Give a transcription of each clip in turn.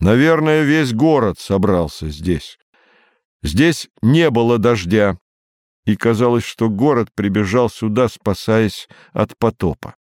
Наверное, весь город собрался здесь. Здесь не было дождя, и казалось, что город прибежал сюда, спасаясь от потопа.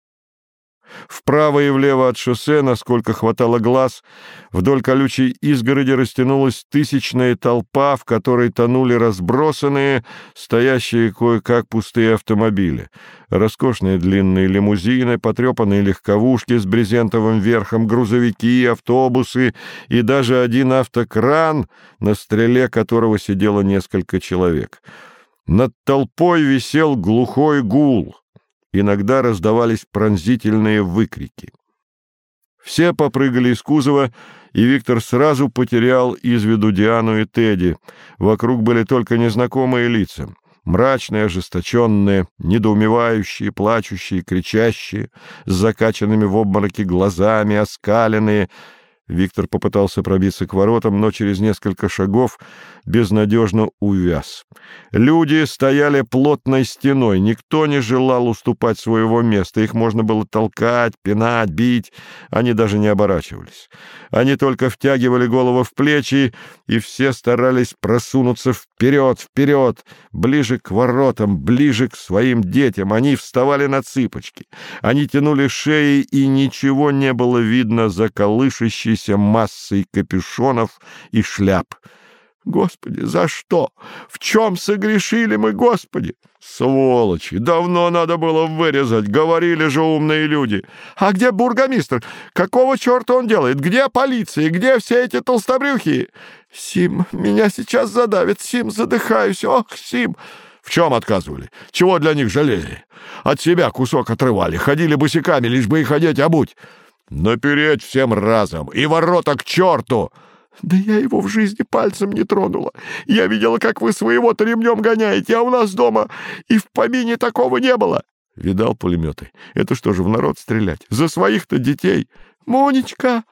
Вправо и влево от шоссе, насколько хватало глаз, вдоль колючей изгороди растянулась тысячная толпа, в которой тонули разбросанные, стоящие кое-как пустые автомобили. Роскошные длинные лимузины, потрепанные легковушки с брезентовым верхом, грузовики, автобусы и даже один автокран, на стреле которого сидело несколько человек. Над толпой висел глухой гул — иногда раздавались пронзительные выкрики. Все попрыгали из кузова, и Виктор сразу потерял из виду Диану и Тедди. Вокруг были только незнакомые лица. Мрачные, ожесточенные, недоумевающие, плачущие, кричащие, с закачанными в обмороки глазами, оскаленные — Виктор попытался пробиться к воротам, но через несколько шагов безнадежно увяз. Люди стояли плотной стеной, никто не желал уступать своего места, их можно было толкать, пинать, бить, они даже не оборачивались. Они только втягивали голову в плечи, и все старались просунуться вперед, вперед, ближе к воротам, ближе к своим детям. Они вставали на цыпочки, они тянули шеи, и ничего не было видно за колышащей покрывшийся массой капюшонов и шляп. Господи, за что? В чем согрешили мы, Господи? Сволочи! Давно надо было вырезать, говорили же умные люди. А где бургомистр? Какого черта он делает? Где полиция? Где все эти толстобрюхи? Сим, меня сейчас задавит. Сим, задыхаюсь. Ох, Сим! В чем отказывали? Чего для них жалели? От себя кусок отрывали, ходили босиками, лишь бы их одеть обуть. Напереть всем разом и ворота к черту!» «Да я его в жизни пальцем не тронула. Я видела, как вы своего-то ремнем гоняете, а у нас дома и в помине такого не было». Видал пулеметы. Это что же, в народ стрелять? За своих-то детей. «Мунечка!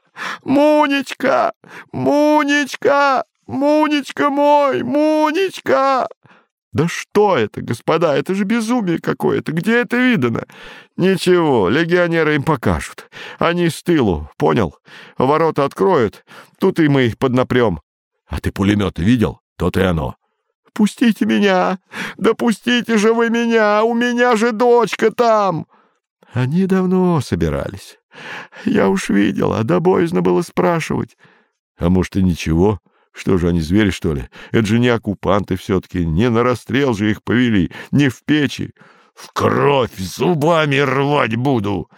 Мунечка! Мунечка! Мунечка мой! Мунечка!» Да что это, господа, это же безумие какое-то, где это видано? Ничего, легионеры им покажут. Они с тылу, понял? Ворота откроют, тут и мы поднапрем. А ты пулеметы видел? То и оно. Пустите меня! Да же вы меня! У меня же дочка там! Они давно собирались. Я уж видела, да боязно было спрашивать. А может, и ничего? — что же они, звери, что ли? Это же не оккупанты все-таки, не на расстрел же их повели, не в печи. В кровь зубами рвать буду!»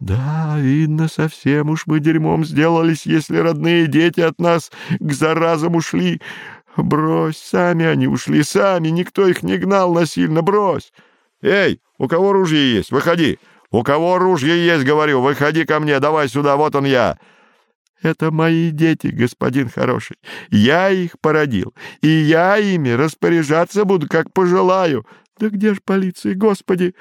«Да, видно, совсем уж мы дерьмом сделались, если родные дети от нас к заразам ушли. Брось, сами они ушли, сами, никто их не гнал насильно, брось! Эй, у кого ружье есть? Выходи! У кого ружье есть, говорю, выходи ко мне, давай сюда, вот он я!» Это мои дети, господин хороший. Я их породил, и я ими распоряжаться буду, как пожелаю. Да где ж полиция, господи?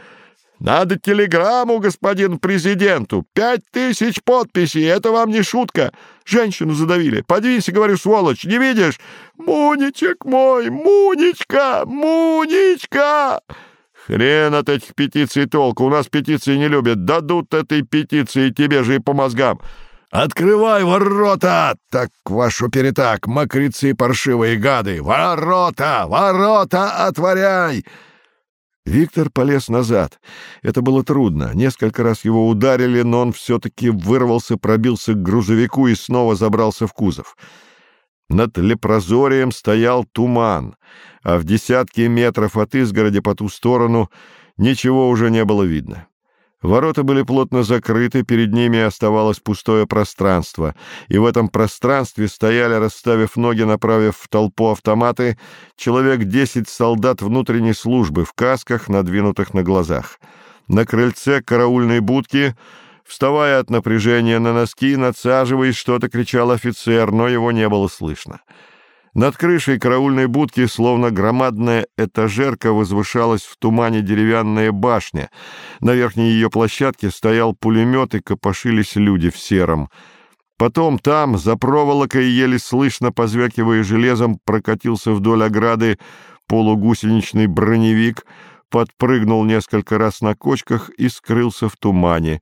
Надо телеграмму господин президенту. Пять тысяч подписей, это вам не шутка. Женщину задавили. Подвинься, говорю, сволочь, не видишь? Муничек мой, Мунечка, Мунечка! Хрен от этих петиций толку. У нас петиции не любят. Дадут этой петиции тебе же и по мозгам. «Открывай ворота! Так вашу перетак, мокрецы паршивые гады! Ворота! Ворота отворяй!» Виктор полез назад. Это было трудно. Несколько раз его ударили, но он все-таки вырвался, пробился к грузовику и снова забрался в кузов. Над лепрозорием стоял туман, а в десятки метров от изгороди по ту сторону ничего уже не было видно. Ворота были плотно закрыты, перед ними оставалось пустое пространство, и в этом пространстве стояли, расставив ноги, направив в толпу автоматы, человек десять солдат внутренней службы в касках, надвинутых на глазах. На крыльце караульной будки, вставая от напряжения на носки, надсаживаясь, что-то кричал офицер, но его не было слышно. Над крышей караульной будки, словно громадная этажерка, возвышалась в тумане деревянная башня. На верхней ее площадке стоял пулемет, и копошились люди в сером. Потом там, за проволокой, еле слышно, позвякивая железом, прокатился вдоль ограды полугусеничный броневик, подпрыгнул несколько раз на кочках и скрылся в тумане.